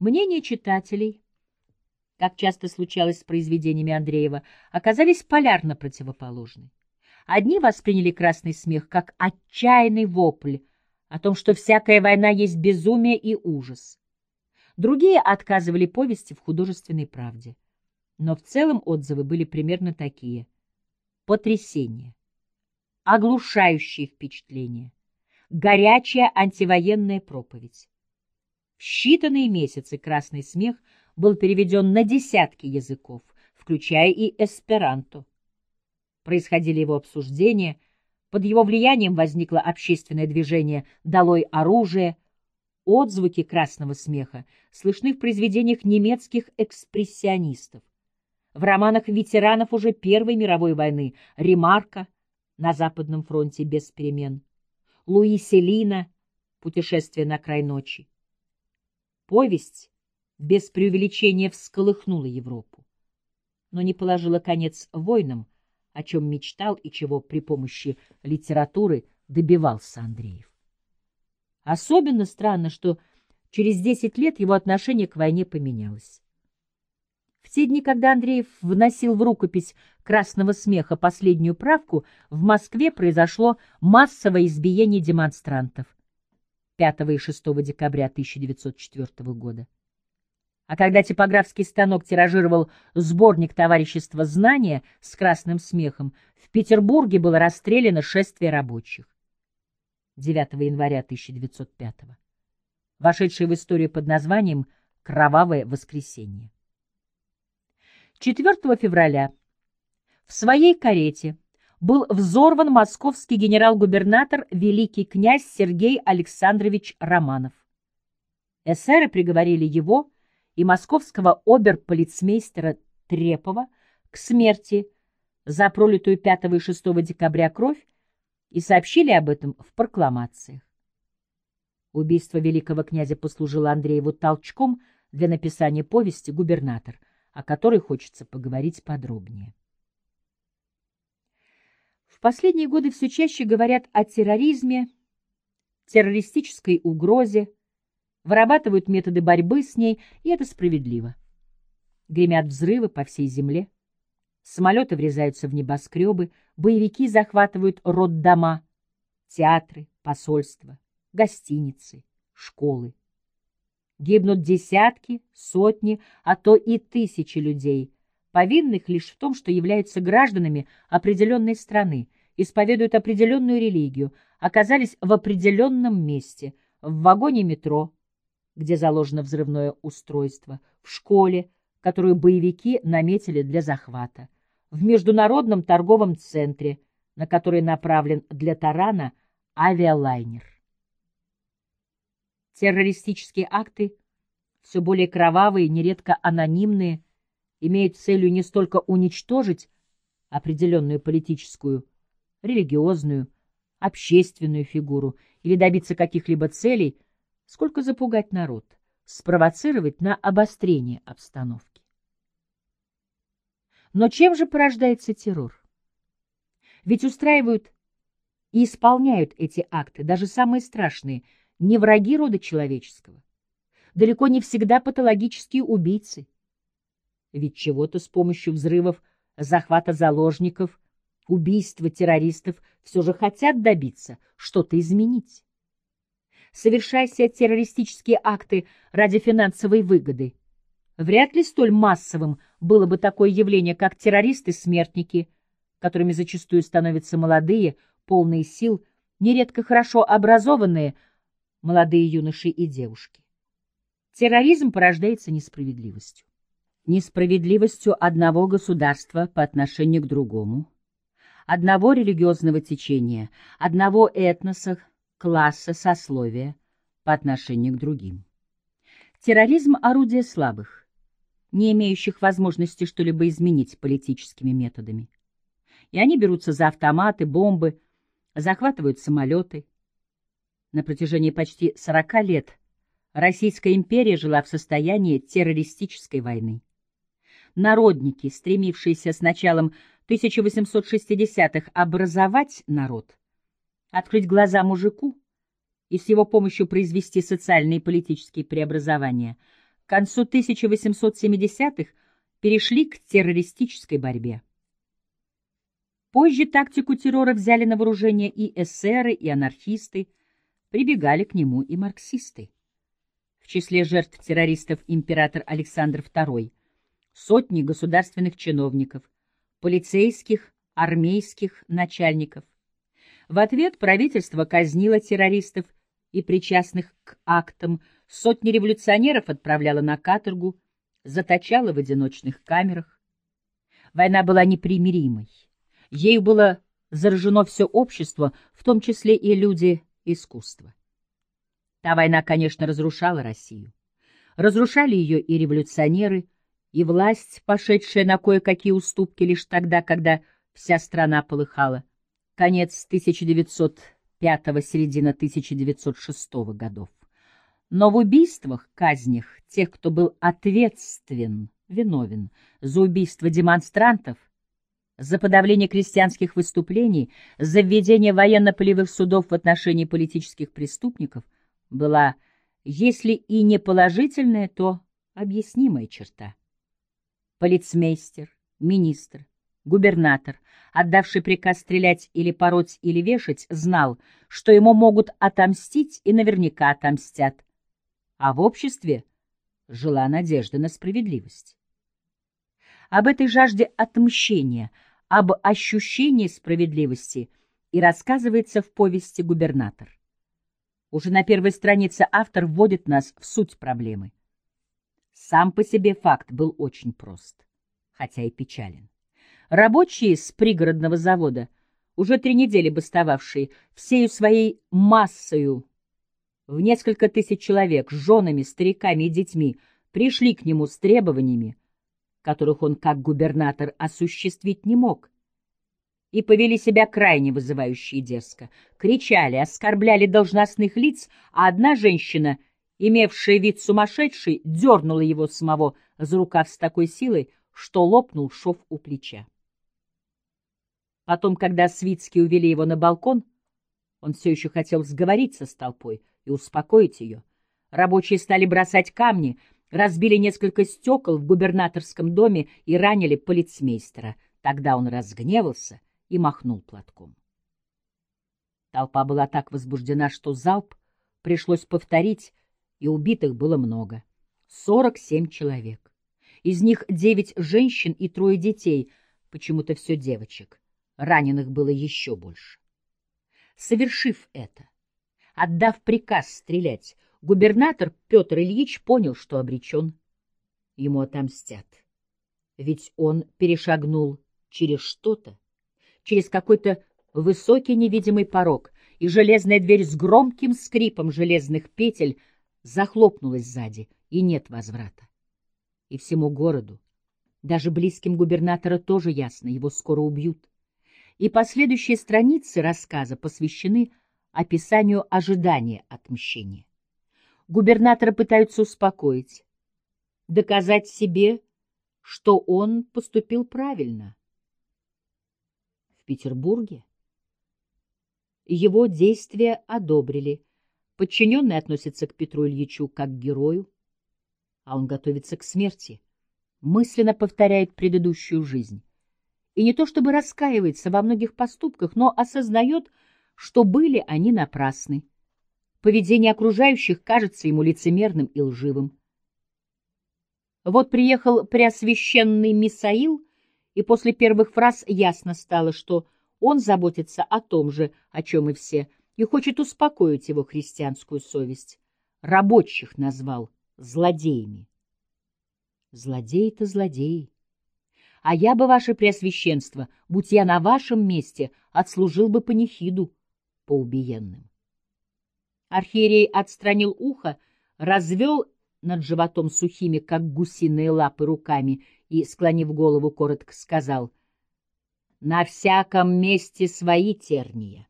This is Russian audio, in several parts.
Мнения читателей, как часто случалось с произведениями Андреева, оказались полярно противоположны. Одни восприняли красный смех как отчаянный вопль о том, что всякая война есть безумие и ужас. Другие отказывали повести в художественной правде. Но в целом отзывы были примерно такие. Потрясение. Оглушающее впечатление. Горячая антивоенная проповедь. В считанные месяцы «Красный смех» был переведен на десятки языков, включая и эсперанто. Происходили его обсуждения, под его влиянием возникло общественное движение «Долой оружие», Отзвуки красного смеха слышны в произведениях немецких экспрессионистов. В романах ветеранов уже Первой мировой войны «Ремарка» на Западном фронте без перемен, Луи Селина «Путешествие на край ночи». Повесть без преувеличения всколыхнула Европу, но не положила конец войнам, о чем мечтал и чего при помощи литературы добивался Андреев. Особенно странно, что через 10 лет его отношение к войне поменялось. В те дни, когда Андреев вносил в рукопись «Красного смеха» последнюю правку, в Москве произошло массовое избиение демонстрантов 5 и 6 декабря 1904 года. А когда типографский станок тиражировал сборник товарищества знания с красным смехом, в Петербурге было расстреляно шествие рабочих. 9 января 1905 вошедшее в историю под названием «Кровавое воскресенье». 4 февраля в своей карете был взорван московский генерал-губернатор великий князь Сергей Александрович Романов. Эсеры приговорили его и московского оберполицмейстера Трепова к смерти за пролитую 5 и 6 декабря кровь и сообщили об этом в прокламациях. Убийство великого князя послужило Андрееву толчком для написания повести «Губернатор», о которой хочется поговорить подробнее. Последние годы все чаще говорят о терроризме, террористической угрозе, вырабатывают методы борьбы с ней, и это справедливо. Гремят взрывы по всей земле. Самолеты врезаются в небоскребы, боевики захватывают роддома, театры, посольства, гостиницы, школы. Гибнут десятки, сотни, а то и тысячи людей, повинных лишь в том, что являются гражданами определенной страны, исповедуют определенную религию, оказались в определенном месте, в вагоне метро, где заложено взрывное устройство, в школе, которую боевики наметили для захвата, в международном торговом центре, на который направлен для тарана авиалайнер. Террористические акты, все более кровавые, нередко анонимные, имеют целью не столько уничтожить определенную политическую, религиозную, общественную фигуру или добиться каких-либо целей, сколько запугать народ, спровоцировать на обострение обстановки. Но чем же порождается террор? Ведь устраивают и исполняют эти акты, даже самые страшные, не враги рода человеческого, далеко не всегда патологические убийцы. Ведь чего-то с помощью взрывов, захвата заложников, убийства террористов все же хотят добиться, что-то изменить. Совершайся террористические акты ради финансовой выгоды, Вряд ли столь массовым было бы такое явление, как террористы-смертники, которыми зачастую становятся молодые, полные сил, нередко хорошо образованные молодые юноши и девушки. Терроризм порождается несправедливостью. Несправедливостью одного государства по отношению к другому, одного религиозного течения, одного этноса, класса, сословия по отношению к другим. Терроризм – орудие слабых, не имеющих возможности что-либо изменить политическими методами. И они берутся за автоматы, бомбы, захватывают самолеты. На протяжении почти 40 лет Российская империя жила в состоянии террористической войны. Народники, стремившиеся с началом 1860-х образовать народ, открыть глаза мужику и с его помощью произвести социальные и политические преобразования – к концу 1870-х перешли к террористической борьбе. Позже тактику террора взяли на вооружение и эсеры, и анархисты, прибегали к нему и марксисты. В числе жертв террористов император Александр II, сотни государственных чиновников, полицейских, армейских начальников. В ответ правительство казнило террористов и причастных к актам, сотни революционеров отправляло на каторгу, заточало в одиночных камерах. Война была непримиримой. Ею было заражено все общество, в том числе и люди искусства. Та война, конечно, разрушала Россию. Разрушали ее и революционеры, и власть, пошедшая на кое-какие уступки лишь тогда, когда вся страна полыхала. Конец 1905 середина 1906 годов. Но в убийствах, казнях тех, кто был ответственен, виновен за убийство демонстрантов, за подавление крестьянских выступлений, за введение военно-полевых судов в отношении политических преступников была, если и не положительная, то объяснимая черта. Полицмейстер, министр, губернатор, отдавший приказ стрелять или пороть или вешать, знал, что ему могут отомстить и наверняка отомстят. А в обществе жила надежда на справедливость. Об этой жажде отмщения – об ощущении справедливости и рассказывается в повести «Губернатор». Уже на первой странице автор вводит нас в суть проблемы. Сам по себе факт был очень прост, хотя и печален. Рабочие с пригородного завода, уже три недели бастовавшие, всею своей массою, в несколько тысяч человек, с женами, стариками и детьми, пришли к нему с требованиями, которых он как губернатор осуществить не мог, и повели себя крайне вызывающе и дерзко. Кричали, оскорбляли должностных лиц, а одна женщина, имевшая вид сумасшедший, дернула его самого за рукав с такой силой, что лопнул шов у плеча. Потом, когда Свицкий увели его на балкон, он все еще хотел сговориться с толпой и успокоить ее. Рабочие стали бросать камни — разбили несколько стекол в губернаторском доме и ранили полицмейстера. Тогда он разгневался и махнул платком. Толпа была так возбуждена, что залп пришлось повторить, и убитых было много. Сорок семь человек. Из них девять женщин и трое детей, почему-то все девочек. Раненых было еще больше. Совершив это, отдав приказ стрелять, Губернатор Петр Ильич понял, что обречен. Ему отомстят. Ведь он перешагнул через что-то, через какой-то высокий невидимый порог, и железная дверь с громким скрипом железных петель захлопнулась сзади, и нет возврата. И всему городу, даже близким губернатора тоже ясно, его скоро убьют. И последующие страницы рассказа посвящены описанию ожидания отмщения. Губернатора пытаются успокоить, доказать себе, что он поступил правильно. В Петербурге его действия одобрили. Подчиненные относятся к Петру Ильичу как к герою, а он готовится к смерти, мысленно повторяет предыдущую жизнь. И не то чтобы раскаивается во многих поступках, но осознает, что были они напрасны. Поведение окружающих кажется ему лицемерным и лживым. Вот приехал преосвященный Мисаил, и после первых фраз ясно стало, что он заботится о том же, о чем и все, и хочет успокоить его христианскую совесть. Рабочих назвал злодеями. Злодеи-то злодеи. А я бы, ваше преосвященство, будь я на вашем месте, отслужил бы панихиду по убиенным. Архиерей отстранил ухо, развел над животом сухими, как гусиные лапы, руками и, склонив голову, коротко сказал «На всяком месте свои терния.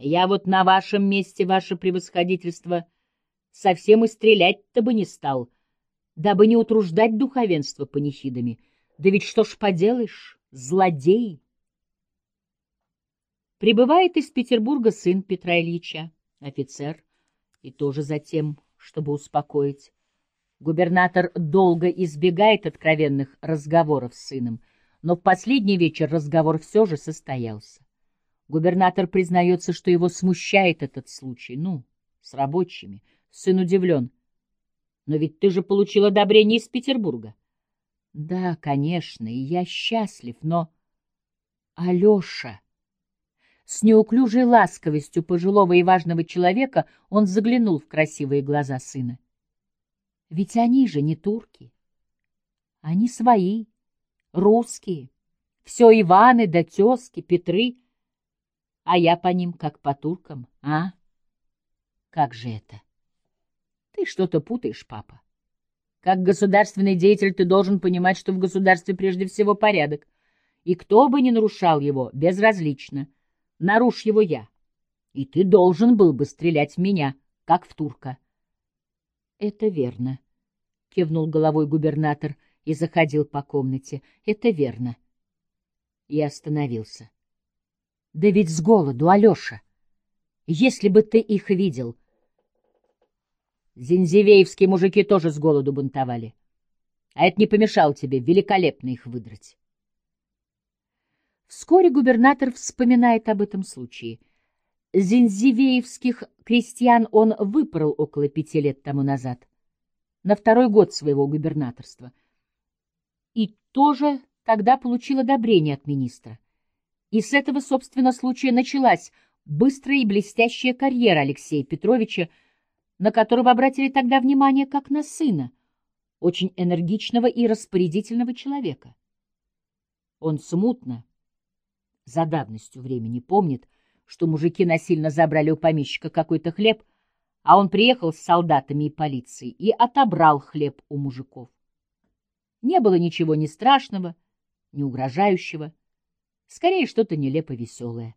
Я вот на вашем месте, ваше превосходительство, совсем и стрелять-то бы не стал, дабы не утруждать духовенство панихидами. Да ведь что ж поделаешь, злодей!» Прибывает из Петербурга сын Петра Ильича офицер, и тоже затем, чтобы успокоить. Губернатор долго избегает откровенных разговоров с сыном, но в последний вечер разговор все же состоялся. Губернатор признается, что его смущает этот случай. Ну, с рабочими. Сын удивлен. Но ведь ты же получил одобрение из Петербурга. Да, конечно, и я счастлив, но... Алеша... С неуклюжей ласковостью пожилого и важного человека он заглянул в красивые глаза сына. Ведь они же не турки. Они свои, русские. Все Иваны да тезки, Петры. А я по ним, как по туркам, а? Как же это? Ты что-то путаешь, папа. Как государственный деятель ты должен понимать, что в государстве прежде всего порядок. И кто бы ни нарушал его, безразлично — Нарушь его я, и ты должен был бы стрелять в меня, как в турка. — Это верно, — кивнул головой губернатор и заходил по комнате. — Это верно. И остановился. — Да ведь с голоду, Алеша! Если бы ты их видел... Зинзивеевские мужики тоже с голоду бунтовали. А это не помешало тебе великолепно их выдрать. Вскоре губернатор вспоминает об этом случае. Зинзивеевских крестьян он выпорол около пяти лет тому назад, на второй год своего губернаторства. И тоже тогда получил одобрение от министра. И с этого, собственно, случая началась быстрая и блестящая карьера Алексея Петровича, на которого обратили тогда внимание как на сына, очень энергичного и распорядительного человека. Он смутно, за давностью времени помнит, что мужики насильно забрали у помещика какой-то хлеб, а он приехал с солдатами и полицией и отобрал хлеб у мужиков. Не было ничего ни страшного, ни угрожающего, скорее что-то нелепо веселое.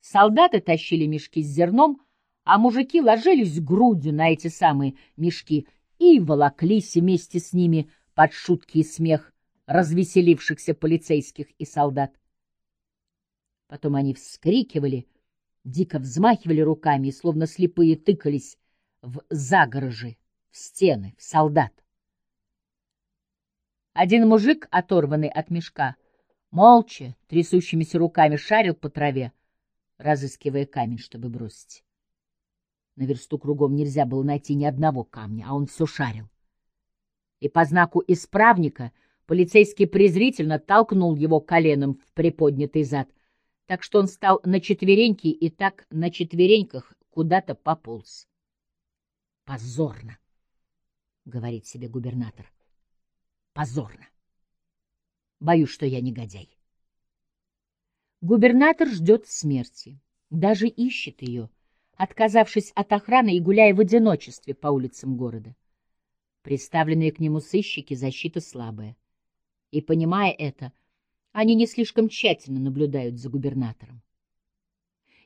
Солдаты тащили мешки с зерном, а мужики ложились грудью на эти самые мешки и волоклись вместе с ними под шутки и смех развеселившихся полицейских и солдат. Потом они вскрикивали, дико взмахивали руками и словно слепые тыкались в загорожи, в стены, в солдат. Один мужик, оторванный от мешка, молча, трясущимися руками шарил по траве, разыскивая камень, чтобы бросить. На версту кругом нельзя было найти ни одного камня, а он все шарил. И по знаку исправника полицейский презрительно толкнул его коленом в приподнятый зад — так что он стал на четвереньки и так на четвереньках куда-то пополз. «Позорно!» — говорит себе губернатор. «Позорно! Боюсь, что я негодяй». Губернатор ждет смерти, даже ищет ее, отказавшись от охраны и гуляя в одиночестве по улицам города. Представленные к нему сыщики защита слабая. И, понимая это, — они не слишком тщательно наблюдают за губернатором.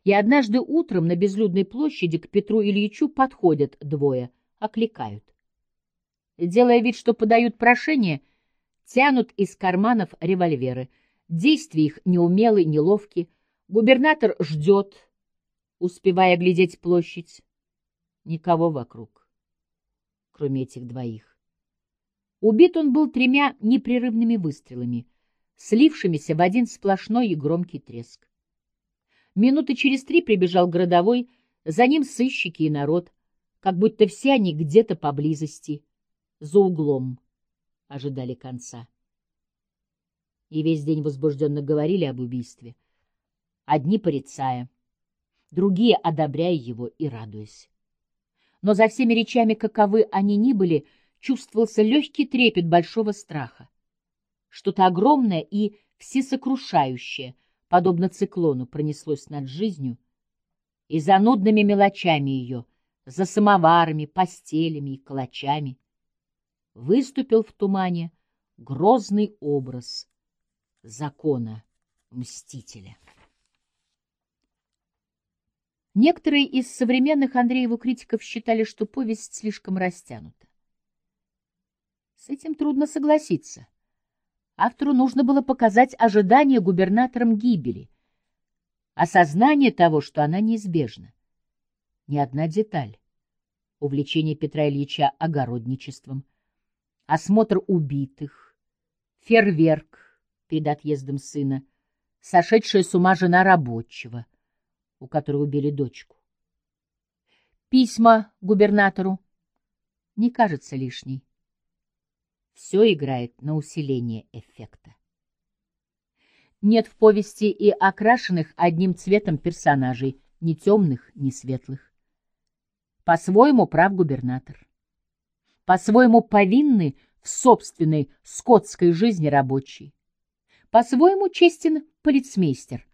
И однажды утром на безлюдной площади к Петру Ильичу подходят двое, окликают. Делая вид, что подают прошение, тянут из карманов револьверы. Действия их неумелые, неловки. Губернатор ждет, успевая глядеть площадь. Никого вокруг, кроме этих двоих. Убит он был тремя непрерывными выстрелами — слившимися в один сплошной и громкий треск. Минуты через три прибежал городовой, за ним сыщики и народ, как будто все они где-то поблизости, за углом, ожидали конца. И весь день возбужденно говорили об убийстве, одни порицая, другие одобряя его и радуясь. Но за всеми речами, каковы они ни были, чувствовался легкий трепет большого страха что-то огромное и всесокрушающее, подобно циклону, пронеслось над жизнью, и за нудными мелочами ее, за самоварами, постелями и калачами, выступил в тумане грозный образ закона мстителя. Некоторые из современных Андрееву критиков считали, что повесть слишком растянута. С этим трудно согласиться. Автору нужно было показать ожидание губернатором гибели, осознание того, что она неизбежна. Ни одна деталь. Увлечение Петра Ильича огородничеством, осмотр убитых, фейерверк перед отъездом сына, сошедшая с ума жена рабочего, у которой убили дочку. Письма губернатору не кажется лишней. Все играет на усиление эффекта. Нет в повести и окрашенных одним цветом персонажей, ни темных, ни светлых. По-своему прав губернатор. По-своему повинны в собственной скотской жизни рабочий. По-своему честен полицмейстер.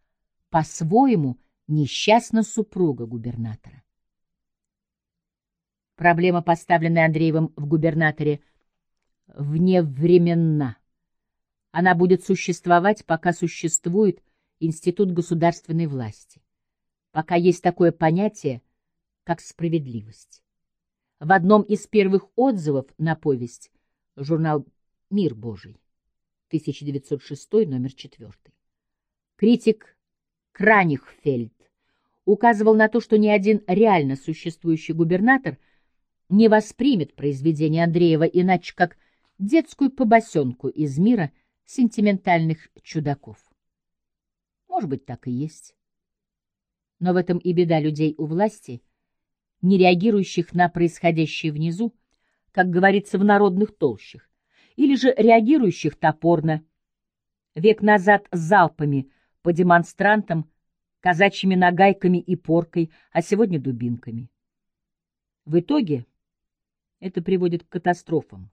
По-своему несчастна супруга губернатора. Проблема, поставленная Андреевым в губернаторе, вневременна. Она будет существовать, пока существует институт государственной власти, пока есть такое понятие, как справедливость. В одном из первых отзывов на повесть журнал «Мир Божий», 1906, номер 4. Критик Кранихфельд указывал на то, что ни один реально существующий губернатор не воспримет произведение Андреева иначе как детскую побосенку из мира – сентиментальных чудаков. Может быть, так и есть. Но в этом и беда людей у власти, не реагирующих на происходящее внизу, как говорится в народных толщах, или же реагирующих топорно, век назад залпами по демонстрантам, казачьими нагайками и поркой, а сегодня дубинками. В итоге это приводит к катастрофам,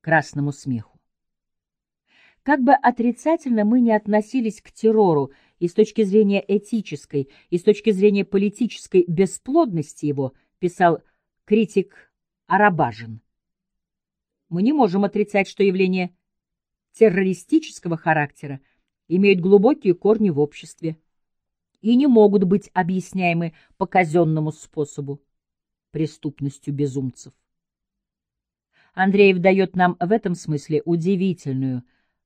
красному смеху. Как бы отрицательно мы ни относились к террору и с точки зрения этической, и с точки зрения политической бесплодности его, писал критик Арабажин, мы не можем отрицать, что явления террористического характера имеют глубокие корни в обществе и не могут быть объясняемы по казенному способу преступностью безумцев. Андреев дает нам в этом смысле удивительную,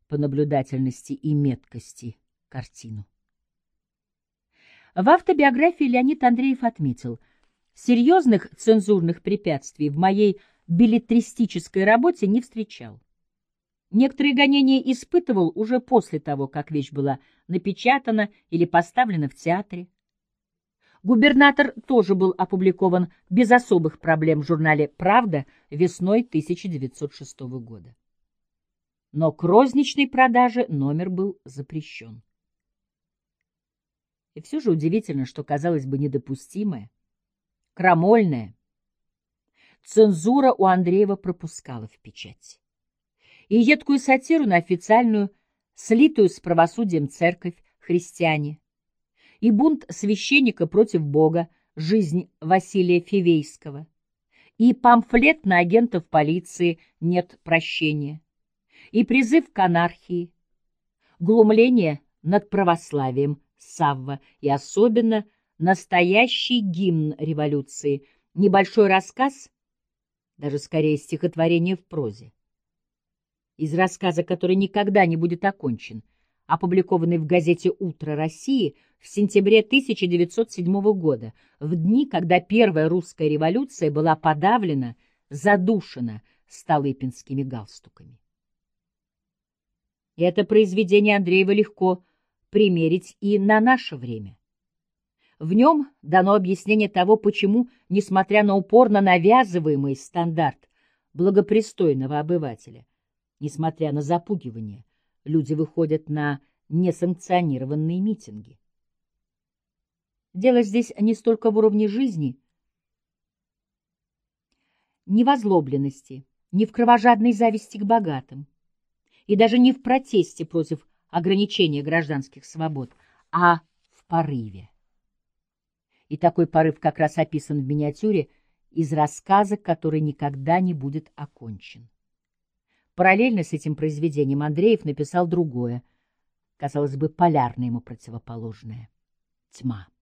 по наблюдательности и меткости картину. В автобиографии Леонид Андреев отметил, серьезных цензурных препятствий в моей билетристической работе не встречал. Некоторые гонения испытывал уже после того, как вещь была напечатана или поставлена в театре. «Губернатор» тоже был опубликован без особых проблем в журнале «Правда» весной 1906 года но к розничной продаже номер был запрещен. И все же удивительно, что, казалось бы, недопустимое, крамольное, цензура у Андреева пропускала в печать. И едкую сатиру на официальную, слитую с правосудием церковь, христиане, и бунт священника против Бога, жизнь Василия Фивейского, и памфлет на агентов полиции «Нет прощения», и призыв к анархии, глумление над православием Савва и особенно настоящий гимн революции, небольшой рассказ, даже скорее стихотворение в прозе. Из рассказа, который никогда не будет окончен, опубликованный в газете «Утро России» в сентябре 1907 года, в дни, когда первая русская революция была подавлена, задушена столыпинскими галстуками. Это произведение Андреева легко примерить и на наше время. В нем дано объяснение того, почему, несмотря на упорно навязываемый стандарт благопристойного обывателя, несмотря на запугивание, люди выходят на несанкционированные митинги. Дело здесь не столько в уровне жизни, ни в озлобленности, ни в кровожадной зависти к богатым, и даже не в протесте против ограничения гражданских свобод, а в порыве. И такой порыв как раз описан в миниатюре из рассказа, который никогда не будет окончен. Параллельно с этим произведением Андреев написал другое, казалось бы, полярное ему противоположное — «Тьма».